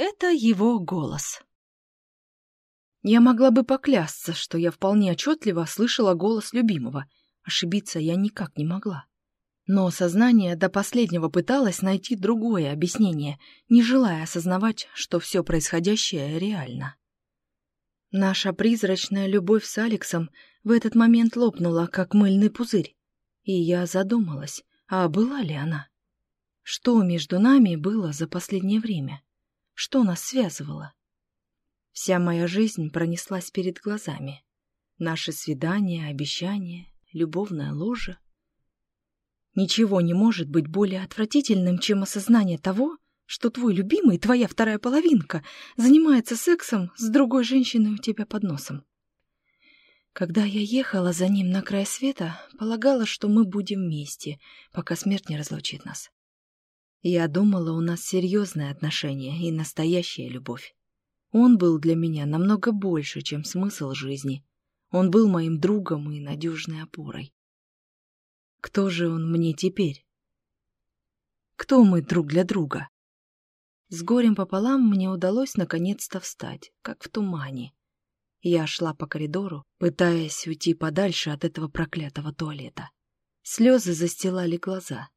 это его голос. Я могла бы поклясться, что я вполне отчетливо слышала голос любимого. Ошибиться я никак не могла. Но сознание до последнего пыталось найти другое объяснение, не желая осознавать, что все происходящее реально. Наша призрачная любовь с Алексом в этот момент лопнула, как мыльный пузырь. И я задумалась, а была ли она? Что между нами было за последнее время? Что нас связывало? Вся моя жизнь пронеслась перед глазами. Наши свидания, обещания, любовная ложа. Ничего не может быть более отвратительным, чем осознание того, что твой любимый, твоя вторая половинка, занимается сексом с другой женщиной у тебя под носом. Когда я ехала за ним на край света, полагала, что мы будем вместе, пока смерть не разлучит нас. Я думала, у нас серьезные отношения и настоящая любовь. Он был для меня намного больше, чем смысл жизни. Он был моим другом и надежной опорой. Кто же он мне теперь? Кто мы друг для друга? С горем пополам мне удалось наконец-то встать, как в тумане. Я шла по коридору, пытаясь уйти подальше от этого проклятого туалета. Слезы застилали глаза.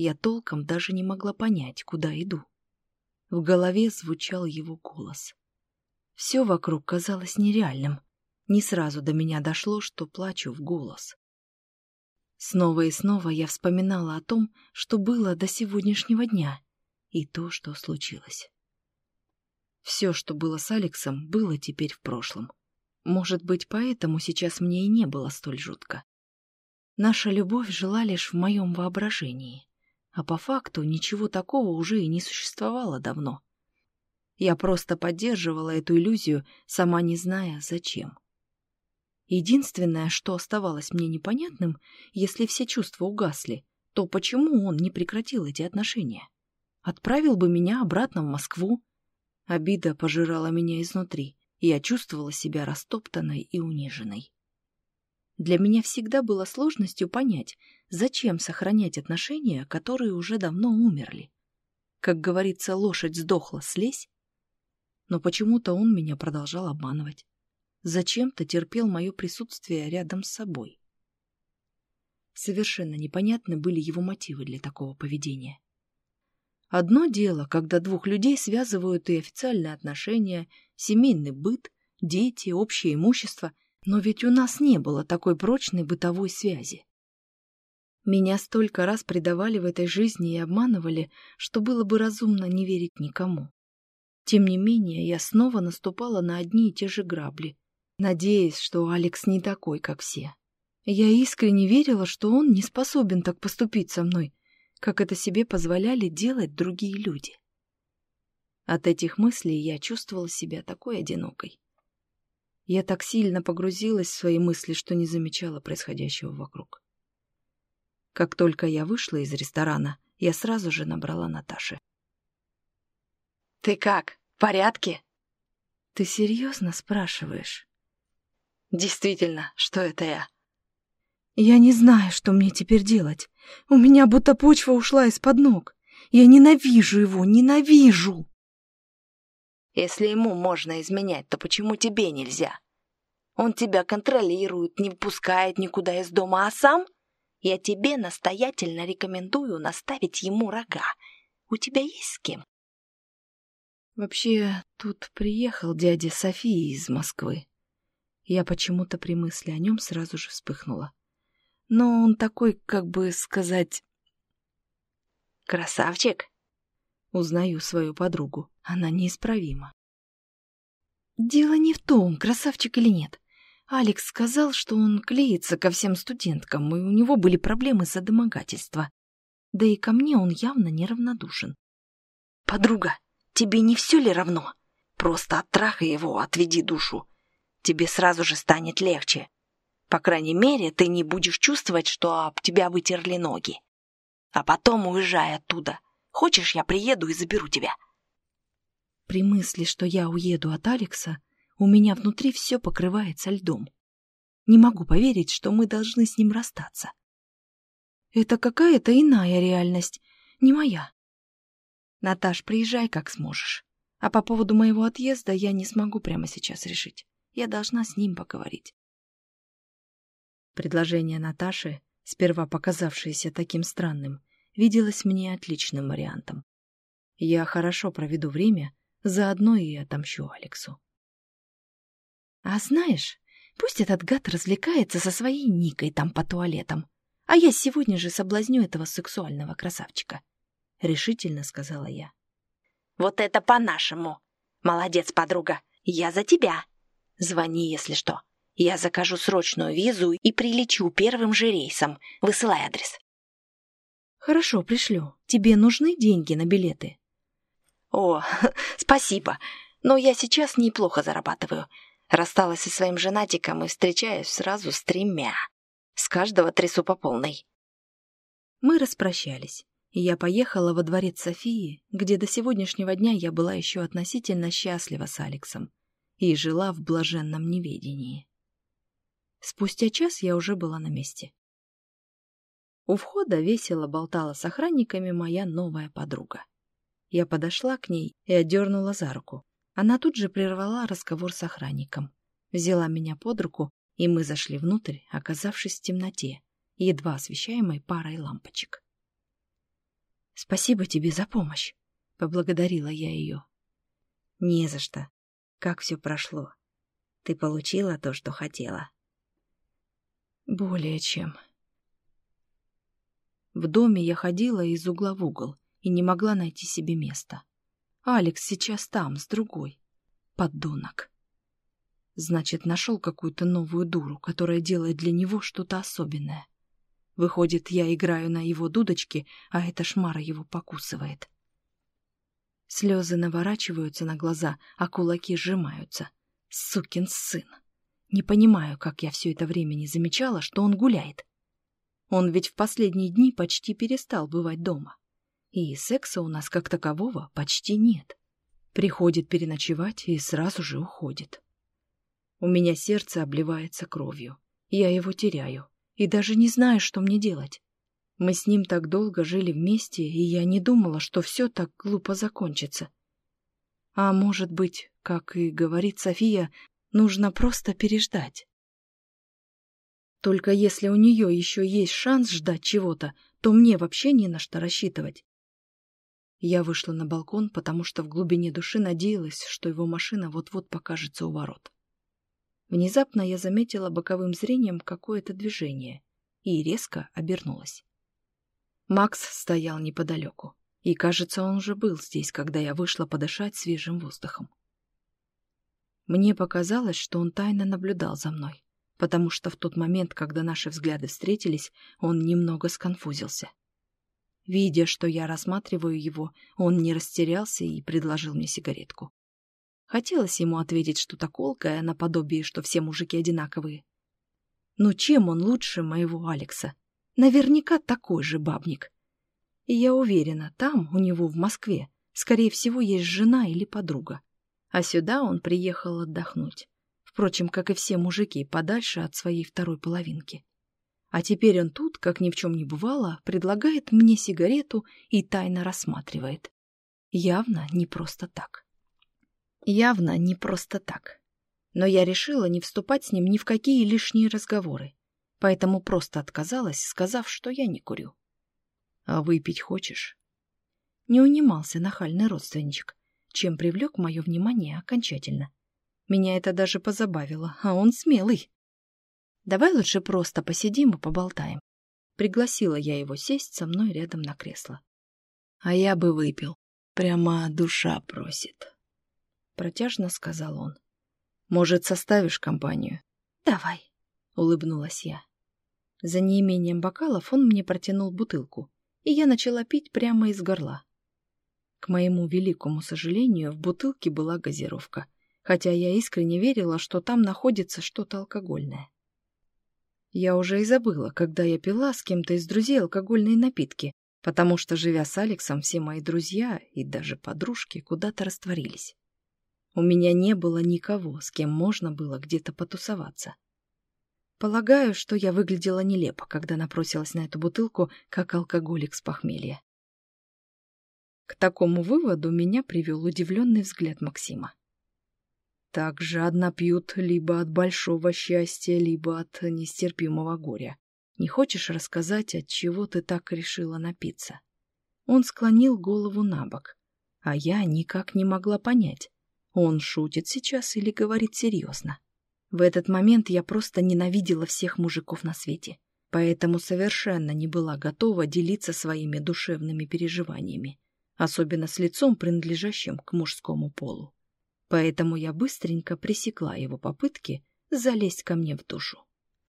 Я толком даже не могла понять, куда иду. В голове звучал его голос. Все вокруг казалось нереальным. Не сразу до меня дошло, что плачу в голос. Снова и снова я вспоминала о том, что было до сегодняшнего дня, и то, что случилось. Все, что было с Алексом, было теперь в прошлом. Может быть, поэтому сейчас мне и не было столь жутко. Наша любовь жила лишь в моем воображении, а по факту ничего такого уже и не существовало давно. Я просто поддерживала эту иллюзию, сама не зная, зачем. Единственное, что оставалось мне непонятным, если все чувства угасли, то почему он не прекратил эти отношения? Отправил бы меня обратно в Москву? Обида пожирала меня изнутри, и я чувствовала себя растоптанной и униженной. Для меня всегда было сложностью понять, зачем сохранять отношения, которые уже давно умерли. Как говорится, лошадь сдохла, слезь. Но почему-то он меня продолжал обманывать зачем-то терпел мое присутствие рядом с собой. Совершенно непонятны были его мотивы для такого поведения. Одно дело, когда двух людей связывают и официальные отношения, семейный быт, дети, общее имущество, но ведь у нас не было такой прочной бытовой связи. Меня столько раз предавали в этой жизни и обманывали, что было бы разумно не верить никому. Тем не менее, я снова наступала на одни и те же грабли, надеясь, что Алекс не такой, как все. Я искренне верила, что он не способен так поступить со мной, как это себе позволяли делать другие люди. От этих мыслей я чувствовала себя такой одинокой. Я так сильно погрузилась в свои мысли, что не замечала происходящего вокруг. Как только я вышла из ресторана, я сразу же набрала Наташи. «Ты как, в порядке?» «Ты серьезно спрашиваешь?» Действительно, что это я? Я не знаю, что мне теперь делать. У меня будто почва ушла из-под ног. Я ненавижу его, ненавижу. Если ему можно изменять, то почему тебе нельзя? Он тебя контролирует, не выпускает никуда из дома, а сам? Я тебе настоятельно рекомендую наставить ему рога. У тебя есть с кем? Вообще, тут приехал дядя Софии из Москвы. Я почему-то при мысли о нем сразу же вспыхнула. Но он такой, как бы сказать... «Красавчик!» Узнаю свою подругу. Она неисправима. Дело не в том, красавчик или нет. Алекс сказал, что он клеится ко всем студенткам, и у него были проблемы за домогательство. Да и ко мне он явно неравнодушен. «Подруга, тебе не все ли равно? Просто оттрахай его, отведи душу тебе сразу же станет легче. По крайней мере, ты не будешь чувствовать, что об тебя вытерли ноги. А потом уезжай оттуда. Хочешь, я приеду и заберу тебя?» При мысли, что я уеду от Алекса, у меня внутри все покрывается льдом. Не могу поверить, что мы должны с ним расстаться. Это какая-то иная реальность, не моя. Наташ, приезжай как сможешь. А по поводу моего отъезда я не смогу прямо сейчас решить. Я должна с ним поговорить. Предложение Наташи, сперва показавшееся таким странным, виделось мне отличным вариантом. Я хорошо проведу время, заодно и отомщу Алексу. А знаешь, пусть этот гад развлекается со своей Никой там по туалетам, а я сегодня же соблазню этого сексуального красавчика, — решительно сказала я. Вот это по-нашему. Молодец, подруга. Я за тебя. Звони, если что. Я закажу срочную визу и прилечу первым же рейсом. Высылай адрес. Хорошо, пришлю. Тебе нужны деньги на билеты? О, спасибо. Но я сейчас неплохо зарабатываю. Рассталась со своим женатиком и встречаюсь сразу с тремя. С каждого трясу по полной. Мы распрощались и я поехала во дворец Софии, где до сегодняшнего дня я была еще относительно счастлива с Алексом и жила в блаженном неведении. Спустя час я уже была на месте. У входа весело болтала с охранниками моя новая подруга. Я подошла к ней и отдернула за руку. Она тут же прервала разговор с охранником, взяла меня под руку, и мы зашли внутрь, оказавшись в темноте, едва освещаемой парой лампочек. «Спасибо тебе за помощь», — поблагодарила я ее. «Не за что. Как все прошло? Ты получила то, что хотела?» «Более чем». В доме я ходила из угла в угол и не могла найти себе места. Алекс сейчас там, с другой. Поддонок. Значит, нашел какую-то новую дуру, которая делает для него что-то особенное. Выходит, я играю на его дудочке, а эта шмара его покусывает. Слезы наворачиваются на глаза, а кулаки сжимаются. Сукин сын. Не понимаю, как я все это время не замечала, что он гуляет. Он ведь в последние дни почти перестал бывать дома. И секса у нас как такового почти нет. Приходит переночевать и сразу же уходит. У меня сердце обливается кровью. Я его теряю и даже не знаю, что мне делать. Мы с ним так долго жили вместе, и я не думала, что все так глупо закончится. А может быть, как и говорит София, нужно просто переждать. Только если у нее еще есть шанс ждать чего-то, то мне вообще не на что рассчитывать. Я вышла на балкон, потому что в глубине души надеялась, что его машина вот-вот покажется у ворот. Внезапно я заметила боковым зрением какое-то движение и резко обернулась. Макс стоял неподалеку, и, кажется, он уже был здесь, когда я вышла подышать свежим воздухом. Мне показалось, что он тайно наблюдал за мной, потому что в тот момент, когда наши взгляды встретились, он немного сконфузился. Видя, что я рассматриваю его, он не растерялся и предложил мне сигаретку. Хотелось ему ответить что-то колкое, наподобие, что все мужики одинаковые. Но чем он лучше моего Алекса? Наверняка такой же бабник. И я уверена, там, у него в Москве, скорее всего, есть жена или подруга. А сюда он приехал отдохнуть. Впрочем, как и все мужики, подальше от своей второй половинки. А теперь он тут, как ни в чем не бывало, предлагает мне сигарету и тайно рассматривает. Явно не просто так. Явно не просто так. Но я решила не вступать с ним ни в какие лишние разговоры, поэтому просто отказалась, сказав, что я не курю. «А выпить хочешь?» Не унимался нахальный родственничек, чем привлек мое внимание окончательно. Меня это даже позабавило, а он смелый. «Давай лучше просто посидим и поболтаем». Пригласила я его сесть со мной рядом на кресло. «А я бы выпил. Прямо душа просит» протяжно сказал он. Может, составишь компанию? Давай, улыбнулась я. За неимением бокалов он мне протянул бутылку, и я начала пить прямо из горла. К моему великому сожалению, в бутылке была газировка, хотя я искренне верила, что там находится что-то алкогольное. Я уже и забыла, когда я пила с кем-то из друзей алкогольные напитки, потому что, живя с Алексом, все мои друзья и даже подружки куда-то растворились. У меня не было никого, с кем можно было где-то потусоваться. Полагаю, что я выглядела нелепо, когда напросилась на эту бутылку, как алкоголик с похмелья. К такому выводу меня привел удивленный взгляд Максима. Так жадно пьют либо от большого счастья, либо от нестерпимого горя. Не хочешь рассказать, от чего ты так решила напиться? Он склонил голову на бок, а я никак не могла понять, он шутит сейчас или говорит серьезно. В этот момент я просто ненавидела всех мужиков на свете, поэтому совершенно не была готова делиться своими душевными переживаниями, особенно с лицом, принадлежащим к мужскому полу. Поэтому я быстренько пресекла его попытки залезть ко мне в душу.